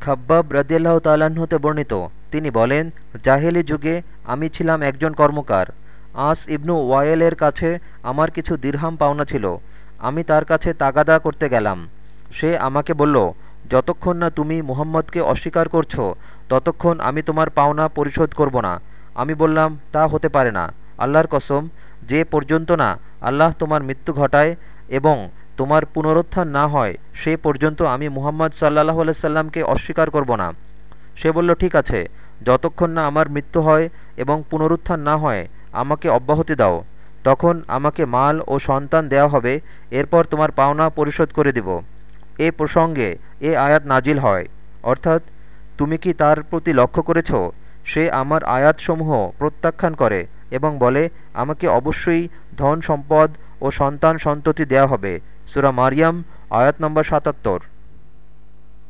খাব্বাব রদিয়াল্লাহ হতে বর্ণিত। তিনি বলেন, জাহেলি যুগে আমি ছিলাম একজন কর্মকার। আস ইবনু ওয়ায়েলের কাছে আমার কিছু দিরহাম পাওনা ছিল। আমি তার কাছে তাগাদা করতে গেলাম। সে আমাকে বলল, যতক্ষণ না তুমি মুহাম্মদকে অস্বীকার করছ, ততক্ষণ আমি তোমার পাওনা পরিশোধ করব না। আমি বললাম, তা হতে পারে না। আল্লাহর কসম, যে পর্যন্ত না আল্লাহ তোমার মৃত্যু ঘটায় এবং তোমার পুনরুত্থান না হয়, সে পর্যন্ত আমি মুহাম্মদ সাল্লাহ সাল্লামকে অস্বীকার করব না। সে বলল, ঠিক আছে, যতক্ষণ না আমার মৃত্যু হয় এবং পুনরুত্থান না হয়, আমাকে অব্যাহতি দাও। তখন আমাকে মাল ও সন্তান দেওয়া হবে, এরপর তোমার পাওনা পরিশোধ করে দিব। এ প্রসঙ্গে এ আয়াত নাজিল হয়। অর্থাৎ, তুমি কি তার প্রতি লক্ষ্য করেছ? সে আমার আয়াতসমূহ প্রত্যাখ্যান করে এবং বলে, আমাকে অবশ্যই ধন সম্পদ ও সন্তান সন্ততি দেয়া হবে। সুরা মারিয়াম আয়াত নম্বর সাতাত্তর।